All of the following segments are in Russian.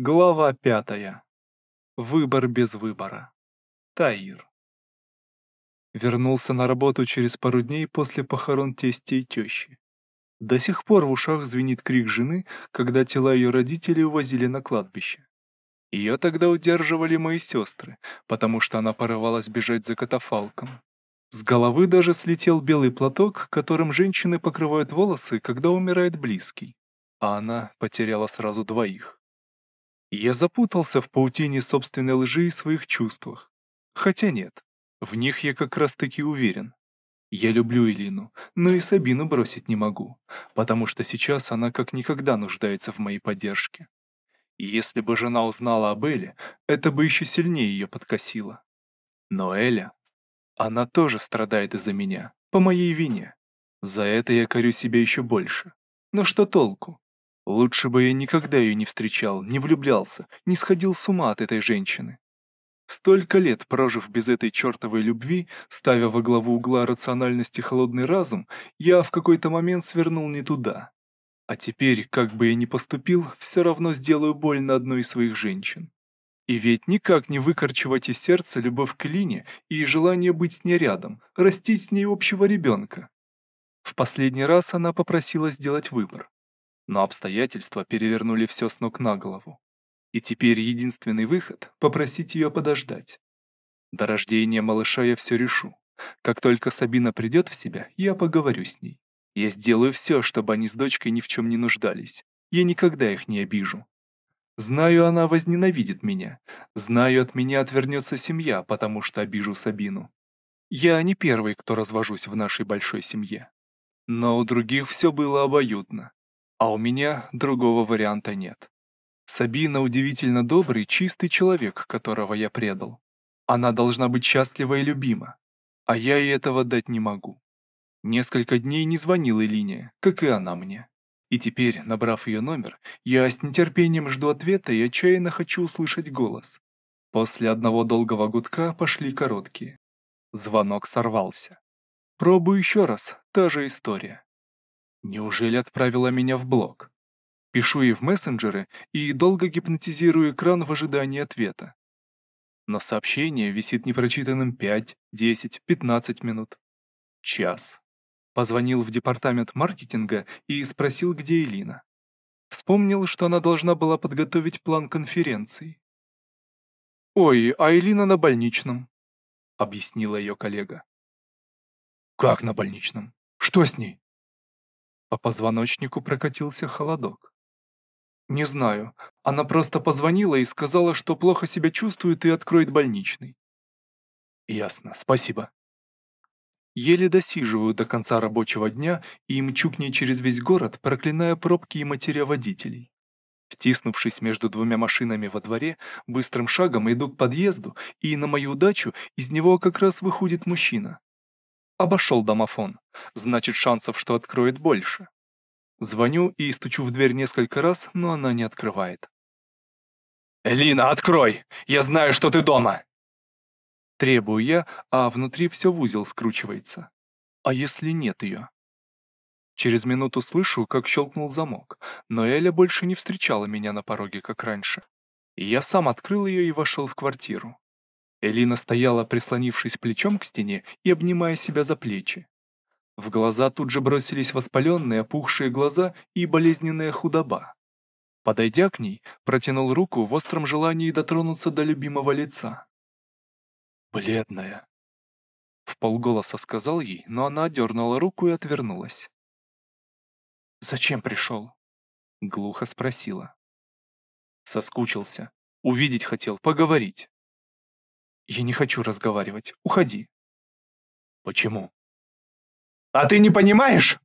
Глава пятая. Выбор без выбора. Таир. Вернулся на работу через пару дней после похорон тестя и тещи. До сих пор в ушах звенит крик жены, когда тела ее родителей увозили на кладбище. Ее тогда удерживали мои сестры, потому что она порывалась бежать за катафалком. С головы даже слетел белый платок, которым женщины покрывают волосы, когда умирает близкий. А она потеряла сразу двоих. Я запутался в паутине собственной лжи и своих чувствах. Хотя нет, в них я как раз-таки уверен. Я люблю Элину, но и Сабину бросить не могу, потому что сейчас она как никогда нуждается в моей поддержке. И если бы жена узнала об Эле, это бы еще сильнее ее подкосило. Но Эля, она тоже страдает из-за меня, по моей вине. За это я корю себя еще больше. Но что толку? Лучше бы я никогда ее не встречал, не влюблялся, не сходил с ума от этой женщины. Столько лет прожив без этой чертовой любви, ставя во главу угла рациональности холодный разум, я в какой-то момент свернул не туда. А теперь, как бы я ни поступил, все равно сделаю больно одной из своих женщин. И ведь никак не выкорчевать из сердца любовь к Лине и желание быть с ней рядом, растить с ней общего ребенка. В последний раз она попросила сделать выбор но обстоятельства перевернули все с ног на голову. И теперь единственный выход — попросить ее подождать. До рождения малыша я все решу. Как только Сабина придет в себя, я поговорю с ней. Я сделаю все, чтобы они с дочкой ни в чем не нуждались. Я никогда их не обижу. Знаю, она возненавидит меня. Знаю, от меня отвернется семья, потому что обижу Сабину. Я не первый, кто развожусь в нашей большой семье. Но у других все было обоюдно. А у меня другого варианта нет. Сабина удивительно добрый, чистый человек, которого я предал. Она должна быть счастлива и любима. А я ей этого дать не могу. Несколько дней не звонила Элине, как и она мне. И теперь, набрав ее номер, я с нетерпением жду ответа и отчаянно хочу услышать голос. После одного долгого гудка пошли короткие. Звонок сорвался. Пробую еще раз, та же история. Неужели отправила меня в блог? Пишу ей в мессенджеры и долго гипнотизирую экран в ожидании ответа. Но сообщение висит непрочитанным 5, 10, 15 минут. Час. Позвонил в департамент маркетинга и спросил, где Элина. Вспомнил, что она должна была подготовить план конференции. «Ой, а Элина на больничном», — объяснила ее коллега. «Как на больничном? Что с ней?» По позвоночнику прокатился холодок. «Не знаю. Она просто позвонила и сказала, что плохо себя чувствует и откроет больничный». «Ясно, спасибо». Еле досиживаю до конца рабочего дня и мчу к ней через весь город, проклиная пробки и матеря водителей. Втиснувшись между двумя машинами во дворе, быстрым шагом иду к подъезду, и на мою удачу из него как раз выходит мужчина. Обошел домофон. Значит, шансов, что откроет, больше. Звоню и стучу в дверь несколько раз, но она не открывает. «Элина, открой! Я знаю, что ты дома!» Требую я, а внутри все в узел скручивается. А если нет ее? Через минуту слышу, как щелкнул замок, но Эля больше не встречала меня на пороге, как раньше. Я сам открыл ее и вошел в квартиру. Элина стояла, прислонившись плечом к стене и обнимая себя за плечи. В глаза тут же бросились воспаленные, опухшие глаза и болезненная худоба. Подойдя к ней, протянул руку в остром желании дотронуться до любимого лица. «Бледная», — в полголоса сказал ей, но она отдернула руку и отвернулась. «Зачем пришел?» — глухо спросила. Соскучился. Увидеть хотел, поговорить. «Я не хочу разговаривать. Уходи». «Почему?» «А ты не понимаешь?»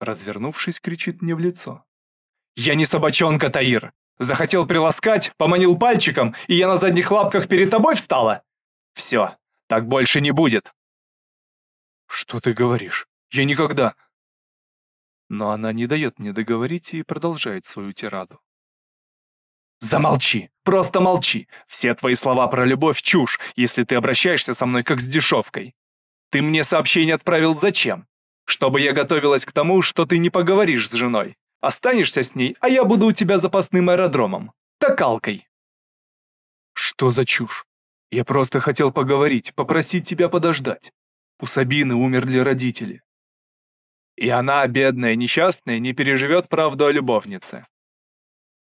Развернувшись, кричит мне в лицо. «Я не собачонка, Таир! Захотел приласкать, поманил пальчиком, и я на задних лапках перед тобой встала? Все, так больше не будет!» «Что ты говоришь? Я никогда...» Но она не дает мне договорить и продолжает свою тираду. Замолчи, просто молчи. Все твои слова про любовь чушь, если ты обращаешься со мной как с дешевкой. Ты мне сообщение отправил зачем? Чтобы я готовилась к тому, что ты не поговоришь с женой. Останешься с ней, а я буду у тебя запасным аэродромом. Токалкой. Что за чушь? Я просто хотел поговорить, попросить тебя подождать. У Сабины умерли родители. И она, бедная, несчастная, не переживет правду о любовнице.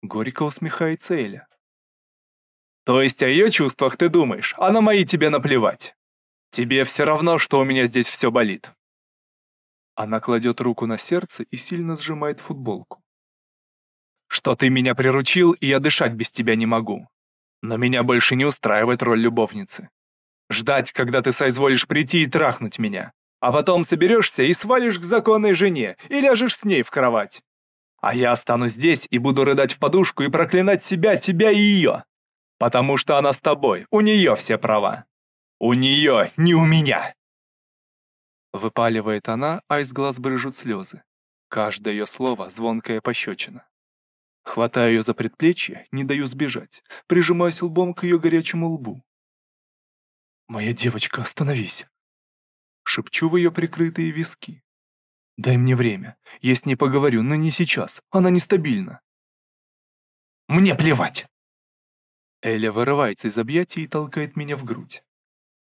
Горько усмехается Эля. То есть о ее чувствах ты думаешь, а на мои тебе наплевать. Тебе все равно, что у меня здесь все болит. Она кладет руку на сердце и сильно сжимает футболку. Что ты меня приручил, и я дышать без тебя не могу. Но меня больше не устраивает роль любовницы. Ждать, когда ты соизволишь прийти и трахнуть меня, а потом соберешься и свалишь к законной жене и ляжешь с ней в кровать. А я останусь здесь и буду рыдать в подушку и проклинать себя, тебя и ее. Потому что она с тобой, у нее все права. У нее, не у меня. Выпаливает она, а из глаз брыжут слезы. Каждое ее слово — звонкая пощечина. Хватаю ее за предплечье, не даю сбежать, прижимаюсь лбом к ее горячему лбу. «Моя девочка, остановись!» Шепчу в ее прикрытые виски. «Дай мне время, я с ней поговорю, но не сейчас, она нестабильна». «Мне плевать!» Эля вырывается из объятий и толкает меня в грудь.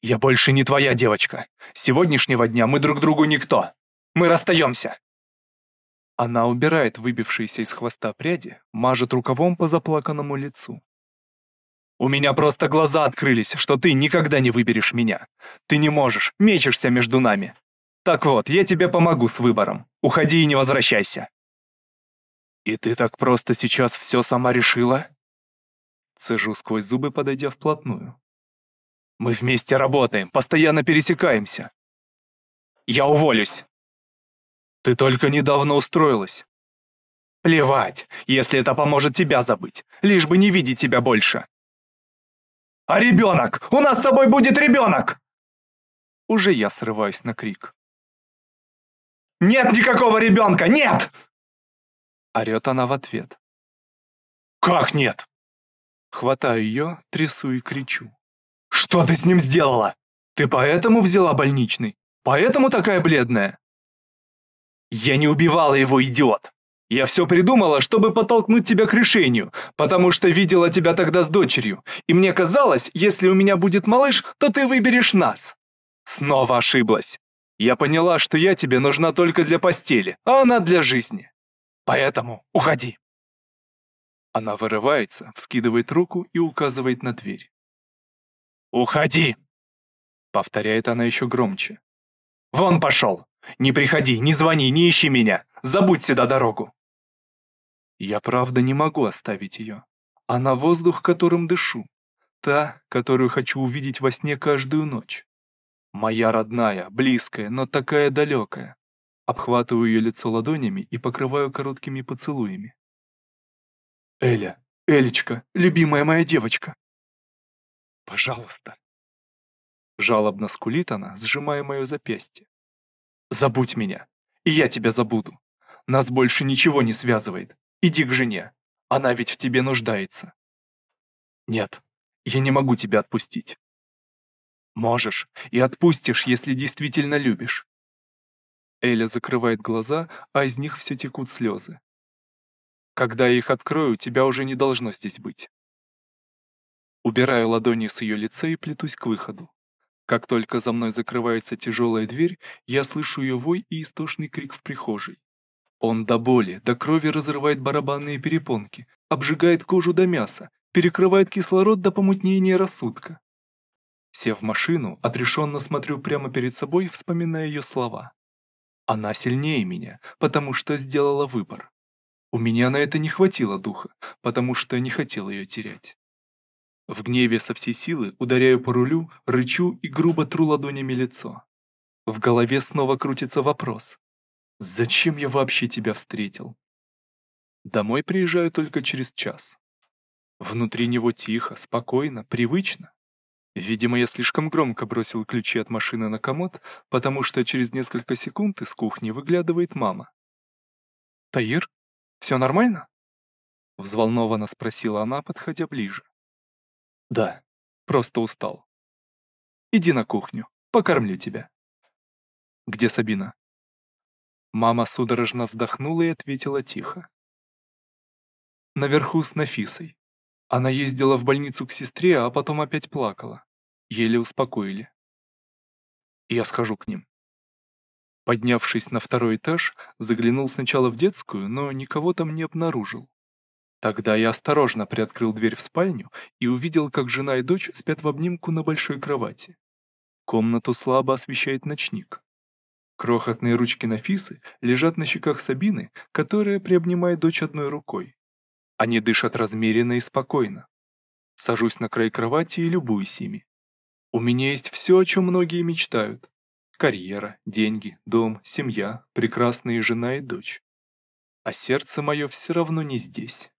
«Я больше не твоя девочка. С сегодняшнего дня мы друг другу никто. Мы расстаемся!» Она убирает выбившиеся из хвоста пряди, мажет рукавом по заплаканному лицу. «У меня просто глаза открылись, что ты никогда не выберешь меня. Ты не можешь, мечешься между нами. Так вот, я тебе помогу с выбором. Уходи и не возвращайся». «И ты так просто сейчас все сама решила?» Цежу сквозь зубы, подойдя вплотную. «Мы вместе работаем, постоянно пересекаемся». «Я уволюсь!» Ты только недавно устроилась. Плевать, если это поможет тебя забыть, лишь бы не видеть тебя больше. А ребенок! У нас с тобой будет ребенок! Уже я срываюсь на крик. Нет никакого ребенка, нет! Орет она в ответ. Как нет? Хватаю ее, трясу и кричу. Что ты с ним сделала? Ты поэтому взяла больничный? Поэтому такая бледная? «Я не убивала его, идиот! Я все придумала, чтобы подтолкнуть тебя к решению, потому что видела тебя тогда с дочерью, и мне казалось, если у меня будет малыш, то ты выберешь нас». Снова ошиблась. Я поняла, что я тебе нужна только для постели, а она для жизни. Поэтому уходи. Она вырывается, вскидывает руку и указывает на дверь. «Уходи!» Повторяет она еще громче. «Вон пошел! Не приходи, не звони, не ищи меня. Забудь сюда дорогу. Я правда не могу оставить ее. Она воздух, которым дышу. Та, которую хочу увидеть во сне каждую ночь. Моя родная, близкая, но такая далекая. Обхватываю ее лицо ладонями и покрываю короткими поцелуями. Эля, Элечка, любимая моя девочка. Пожалуйста. Жалобно скулит она, сжимая мое запястье. Забудь меня, и я тебя забуду. Нас больше ничего не связывает. Иди к жене. Она ведь в тебе нуждается. Нет, я не могу тебя отпустить. Можешь и отпустишь, если действительно любишь. Эля закрывает глаза, а из них все текут слезы. Когда я их открою, тебя уже не должно здесь быть. Убираю ладони с ее лица и плетусь к выходу. Как только за мной закрывается тяжелая дверь, я слышу ее вой и истошный крик в прихожей. Он до боли, до крови разрывает барабанные перепонки, обжигает кожу до мяса, перекрывает кислород до помутнения рассудка. Сев в машину, отрешенно смотрю прямо перед собой, вспоминая ее слова. Она сильнее меня, потому что сделала выбор. У меня на это не хватило духа, потому что не хотел ее терять. В гневе со всей силы ударяю по рулю, рычу и грубо тру ладонями лицо. В голове снова крутится вопрос. Зачем я вообще тебя встретил? Домой приезжаю только через час. Внутри него тихо, спокойно, привычно. Видимо, я слишком громко бросил ключи от машины на комод, потому что через несколько секунд из кухни выглядывает мама. «Таир, все нормально?» Взволнованно спросила она, подходя ближе. Да, просто устал. Иди на кухню, покормлю тебя. Где Сабина? Мама судорожно вздохнула и ответила тихо. Наверху с Нафисой. Она ездила в больницу к сестре, а потом опять плакала. Еле успокоили. Я схожу к ним. Поднявшись на второй этаж, заглянул сначала в детскую, но никого там не обнаружил. Тогда я осторожно приоткрыл дверь в спальню и увидел, как жена и дочь спят в обнимку на большой кровати. Комнату слабо освещает ночник. Крохотные ручки Нафисы лежат на щеках Сабины, которая приобнимает дочь одной рукой. Они дышат размеренно и спокойно. Сажусь на край кровати и любуюсь ими. У меня есть все, о чем многие мечтают. Карьера, деньги, дом, семья, прекрасная жена и дочь. А сердце мое все равно не здесь.